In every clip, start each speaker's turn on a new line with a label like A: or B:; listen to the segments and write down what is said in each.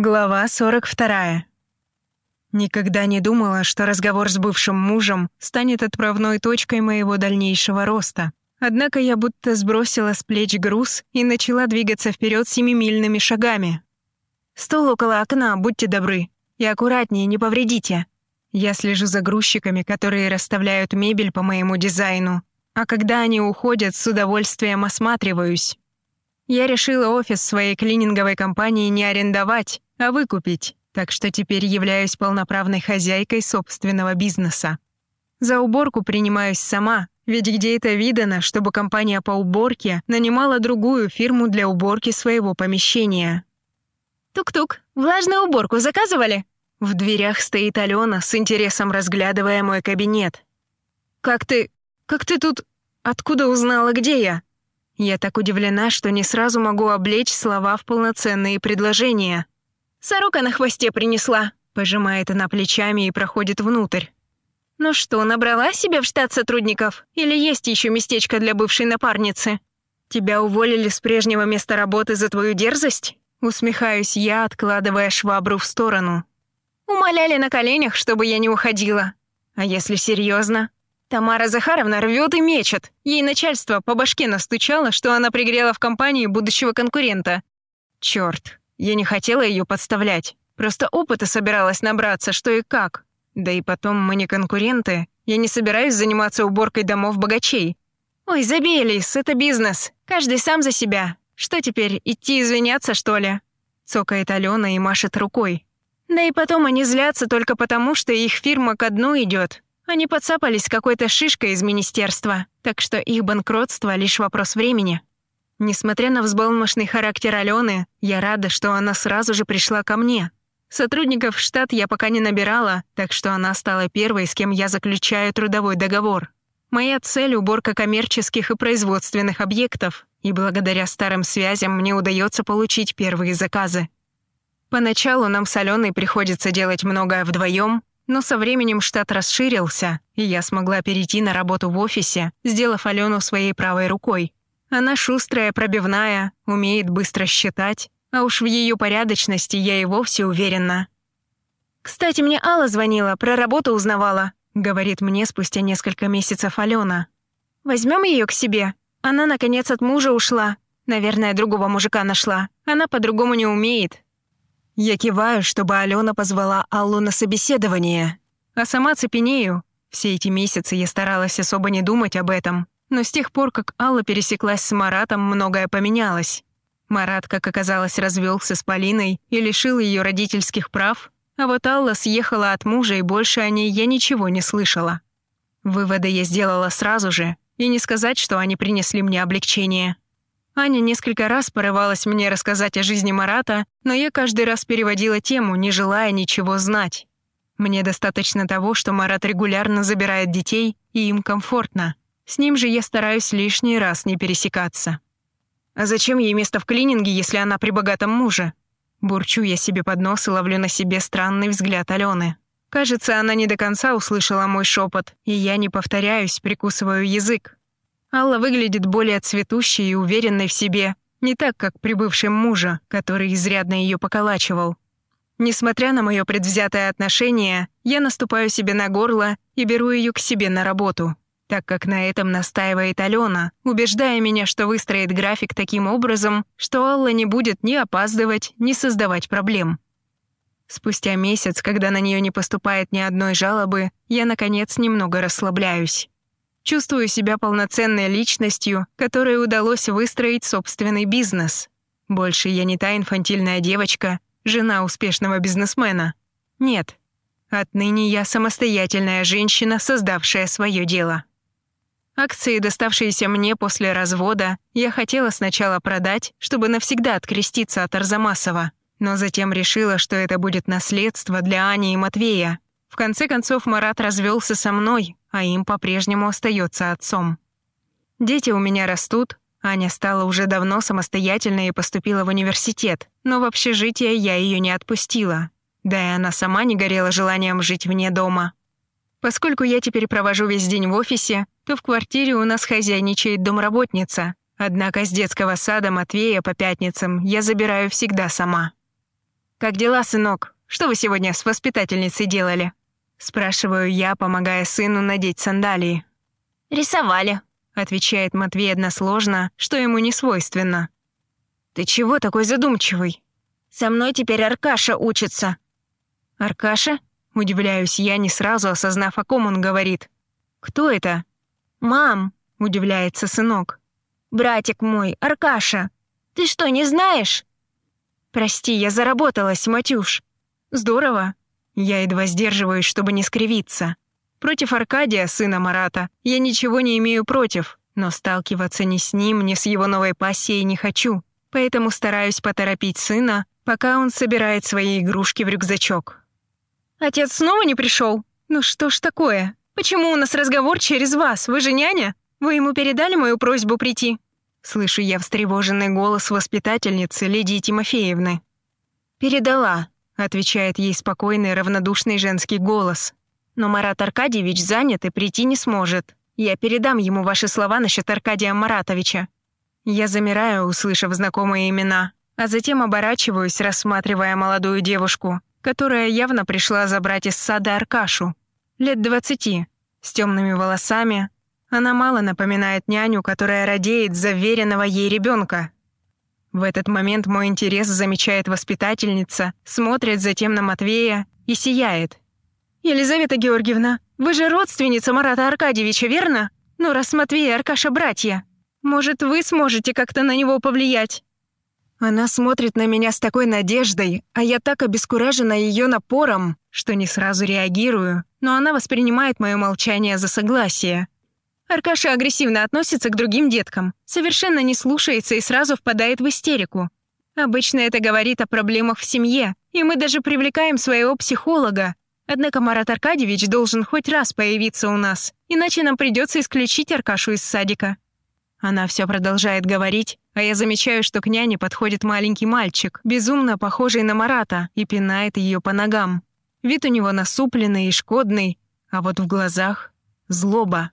A: Глава 42. Никогда не думала, что разговор с бывшим мужем станет отправной точкой моего дальнейшего роста. Однако я будто сбросила с плеч груз и начала двигаться вперед семимильными шагами. «Стол около окна, будьте добры. И аккуратнее, не повредите». Я слежу за грузчиками, которые расставляют мебель по моему дизайну. А когда они уходят, с удовольствием осматриваюсь. Я решила офис своей клининговой компании не арендовать, а выкупить, так что теперь являюсь полноправной хозяйкой собственного бизнеса. За уборку принимаюсь сама, ведь где это видано, чтобы компания по уборке нанимала другую фирму для уборки своего помещения. «Тук-тук, влажную уборку заказывали?» В дверях стоит Алена, с интересом разглядывая мой кабинет. «Как ты... как ты тут... откуда узнала, где я?» Я так удивлена, что не сразу могу облечь слова в полноценные предложения. «Сорока на хвосте принесла», — пожимает она плечами и проходит внутрь. «Ну что, набрала себе в штат сотрудников? Или есть еще местечко для бывшей напарницы? Тебя уволили с прежнего места работы за твою дерзость?» Усмехаюсь я, откладывая швабру в сторону. Умоляли на коленях, чтобы я не уходила. А если серьезно? Тамара Захаровна рвет и мечет. Ей начальство по башке настучало, что она пригрела в компании будущего конкурента. Черт, я не хотела ее подставлять. Просто опыта собиралась набраться, что и как. Да и потом мы не конкуренты. Я не собираюсь заниматься уборкой домов богачей. Ой, забей, Лис, это бизнес. Каждый сам за себя. Что теперь, идти извиняться, что ли? Цокает Алена и машет рукой. Да и потом они злятся только потому, что их фирма ко дну идет. Они подцапались какой-то шишкой из министерства, так что их банкротство — лишь вопрос времени. Несмотря на взбалмошный характер Алены, я рада, что она сразу же пришла ко мне. Сотрудников в штат я пока не набирала, так что она стала первой, с кем я заключаю трудовой договор. Моя цель — уборка коммерческих и производственных объектов, и благодаря старым связям мне удается получить первые заказы. Поначалу нам с Аленой приходится делать многое вдвоем, но со временем штат расширился, и я смогла перейти на работу в офисе, сделав Алену своей правой рукой. Она шустрая, пробивная, умеет быстро считать, а уж в ее порядочности я и вовсе уверена. «Кстати, мне Алла звонила, про работу узнавала», — говорит мне спустя несколько месяцев Алена. Возьмем ее к себе. Она, наконец, от мужа ушла. Наверное, другого мужика нашла. Она по-другому не умеет». Я киваю, чтобы Алена позвала Аллу на собеседование. А сама цепенею. Все эти месяцы я старалась особо не думать об этом, но с тех пор, как Алла пересеклась с Маратом, многое поменялось. Марат, как оказалось, развелся с Полиной и лишил ее родительских прав, а вот Алла съехала от мужа, и больше о ней я ничего не слышала. Выводы я сделала сразу же, и не сказать, что они принесли мне облегчение. Аня несколько раз порывалась мне рассказать о жизни Марата, но я каждый раз переводила тему, не желая ничего знать. Мне достаточно того, что Марат регулярно забирает детей, и им комфортно. С ним же я стараюсь лишний раз не пересекаться. А зачем ей место в клининге, если она при богатом муже? Бурчу я себе под нос и ловлю на себе странный взгляд Алены. Кажется, она не до конца услышала мой шепот, и я не повторяюсь, прикусываю язык. Алла выглядит более цветущей и уверенной в себе, не так, как при бывшем муже, который изрядно ее поколачивал. Несмотря на мое предвзятое отношение, я наступаю себе на горло и беру ее к себе на работу так как на этом настаивает Алена, убеждая меня, что выстроит график таким образом, что Алла не будет ни опаздывать, ни создавать проблем. Спустя месяц, когда на нее не поступает ни одной жалобы, я, наконец, немного расслабляюсь. Чувствую себя полноценной личностью, которой удалось выстроить собственный бизнес. Больше я не та инфантильная девочка, жена успешного бизнесмена. Нет. Отныне я самостоятельная женщина, создавшая свое дело. Акции, доставшиеся мне после развода, я хотела сначала продать, чтобы навсегда откреститься от Арзамасова, но затем решила, что это будет наследство для Ани и Матвея. В конце концов, Марат развелся со мной, а им по-прежнему остается отцом. Дети у меня растут, Аня стала уже давно самостоятельной и поступила в университет, но в общежитие я ее не отпустила. Да и она сама не горела желанием жить вне дома. Поскольку я теперь провожу весь день в офисе, то в квартире у нас хозяйничает домработница. Однако с детского сада Матвея по пятницам я забираю всегда сама. «Как дела, сынок? Что вы сегодня с воспитательницей делали?» Спрашиваю я, помогая сыну надеть сандалии.
B: «Рисовали», —
A: отвечает Матвей односложно, что ему не свойственно. «Ты чего такой задумчивый?»
B: «Со мной теперь Аркаша учится».
A: «Аркаша?» — удивляюсь я, не сразу осознав, о ком он говорит. «Кто это?»
B: «Мам», —
A: удивляется сынок.
B: «Братик мой, Аркаша. Ты что, не знаешь?»
A: «Прости, я заработалась, Матюш». «Здорово». Я едва сдерживаюсь, чтобы не скривиться. Против Аркадия, сына Марата, я ничего не имею против, но сталкиваться ни с ним, ни с его новой пассией не хочу. Поэтому стараюсь поторопить сына, пока он собирает свои игрушки в рюкзачок. «Отец снова не пришел? Ну что ж такое? Почему у нас разговор через вас? Вы же няня? Вы ему передали мою просьбу прийти?» Слышу я встревоженный голос воспитательницы Лидии Тимофеевны. «Передала», — отвечает ей спокойный, равнодушный женский голос. «Но Марат Аркадьевич занят и прийти не сможет. Я передам ему ваши слова насчет Аркадия Маратовича». Я замираю, услышав знакомые имена, а затем оборачиваюсь, рассматривая молодую девушку, которая явно пришла забрать из сада Аркашу. Лет двадцати, с темными волосами, она мало напоминает няню, которая радеет за веренного ей ребенка. В этот момент мой интерес замечает воспитательница, смотрит затем на Матвея и сияет. «Елизавета Георгиевна, вы же родственница Марата Аркадьевича, верно? Ну, раз Матвей и Аркаша братья, может, вы сможете как-то на него повлиять?» Она смотрит на меня с такой надеждой, а я так обескуражена ее напором, что не сразу реагирую, но она воспринимает мое молчание за согласие. Аркаша агрессивно относится к другим деткам, совершенно не слушается и сразу впадает в истерику. Обычно это говорит о проблемах в семье, и мы даже привлекаем своего психолога. Однако Марат Аркадьевич должен хоть раз появиться у нас, иначе нам придется исключить Аркашу из садика. Она все продолжает говорить, а я замечаю, что к няне подходит маленький мальчик, безумно похожий на Марата, и пинает ее по ногам. Вид у него насупленный и шкодный, а вот в глазах — злоба.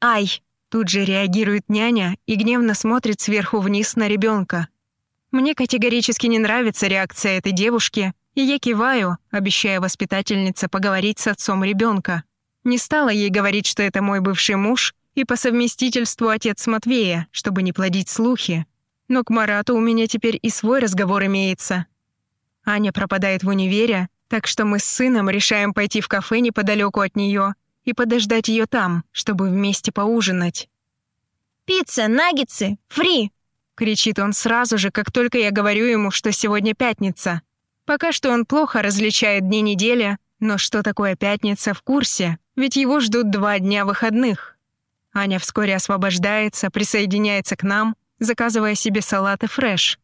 A: «Ай!» — тут же реагирует няня и гневно смотрит сверху вниз на ребенка. Мне категорически не нравится реакция этой девушки, и я киваю, обещая воспитательнице поговорить с отцом ребенка. Не стала ей говорить, что это мой бывший муж и по совместительству отец Матвея, чтобы не плодить слухи. Но к Марату у меня теперь и свой разговор имеется. Аня пропадает в универе, так что мы с сыном решаем пойти в кафе неподалеку от нее и подождать ее там, чтобы вместе поужинать.
B: «Пицца, наггетсы, фри!»
A: — кричит он сразу же, как только я говорю ему, что сегодня пятница. Пока что он плохо различает дни недели, но что такое пятница в курсе, ведь его ждут два дня выходных. Аня вскоре освобождается, присоединяется к нам, заказывая себе салат и фреш.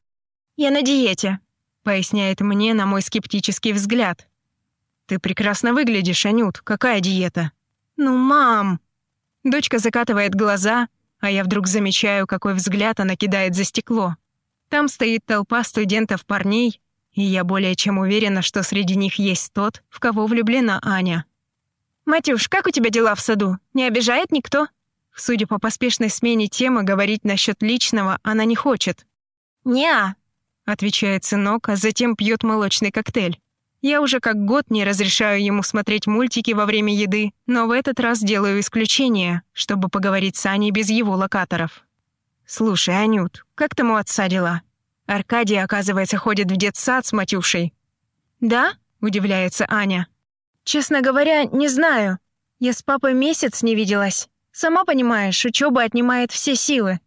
A: «Я на диете», — поясняет мне на мой скептический взгляд. «Ты прекрасно выглядишь, Анют. Какая диета?» «Ну, мам!» Дочка закатывает глаза, а я вдруг замечаю, какой взгляд она кидает за стекло. Там стоит толпа студентов-парней, и я более чем уверена, что среди них есть тот, в кого влюблена Аня. «Матюш, как у тебя дела в саду? Не обижает никто?» Судя по поспешной смене темы, говорить насчет личного она не хочет.
B: «Не-а»,
A: отвечает сынок, а затем пьет молочный коктейль. Я уже как год не разрешаю ему смотреть мультики во время еды, но в этот раз делаю исключение, чтобы поговорить с Аней без его локаторов. «Слушай, Анют, как там у отца дела? Аркадий, оказывается, ходит в детсад с Матюшей».
B: «Да?»
A: — удивляется Аня.
B: «Честно говоря, не знаю. Я с папой месяц не виделась. Сама понимаешь, учеба отнимает все силы».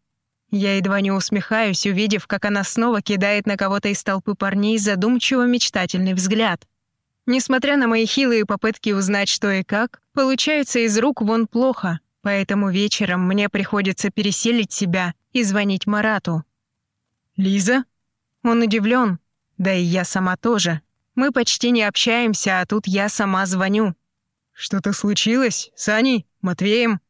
A: Я едва не усмехаюсь, увидев, как она снова кидает на кого-то из толпы парней задумчиво-мечтательный взгляд. Несмотря на мои хилые попытки узнать, что и как, получается из рук вон плохо, поэтому вечером мне приходится переселить себя и звонить Марату. «Лиза?» Он удивлен, да и я сама тоже. Мы почти не общаемся, а тут я сама звоню. «Что-то случилось? С Аней? Матвеем?»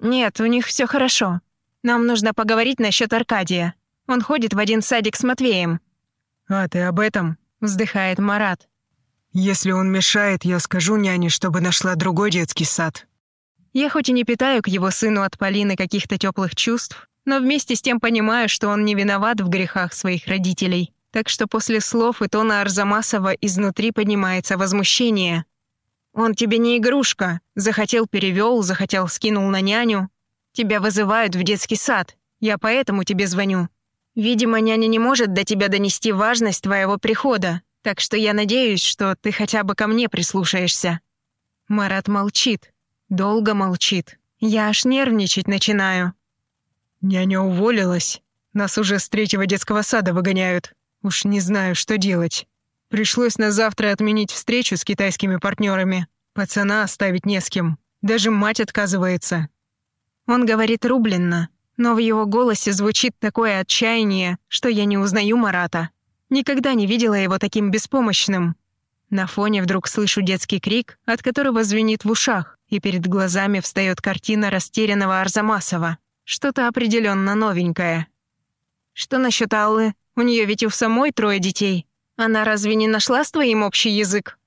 B: «Нет, у них все хорошо. Нам нужно поговорить насчет Аркадия. Он ходит в один садик с Матвеем».
A: «А ты об этом?» — вздыхает Марат.
C: «Если он мешает, я скажу няне, чтобы нашла другой детский сад».
A: Я хоть и не питаю к его сыну от Полины каких-то теплых чувств, но вместе с тем понимаю, что он не виноват в грехах своих родителей. так что после слов и тона Арзамасова изнутри поднимается возмущение. «Он тебе не игрушка. Захотел — перевел, захотел — скинул на няню. Тебя вызывают в детский сад. Я поэтому тебе звоню. Видимо, няня не может до тебя донести важность твоего прихода, так что я надеюсь, что ты хотя бы ко мне прислушаешься». Марат молчит. Долго молчит. Я аж нервничать начинаю.
C: «Няня уволилась. Нас уже с третьего детского сада выгоняют. Уж не знаю, что делать. Пришлось на завтра отменить встречу с китайскими партнерами. Пацана оставить не с кем. Даже мать отказывается.
A: Он говорит рубленно, но в его голосе звучит такое отчаяние, что я не узнаю Марата. Никогда не видела его таким беспомощным. На фоне вдруг слышу детский крик, от которого звенит в ушах, и перед глазами встает картина растерянного Арзамасова. Что-то определенно новенькое. Что насчет Аллы? У нее ведь у самой трое детей. Она разве не нашла с твоим общий язык?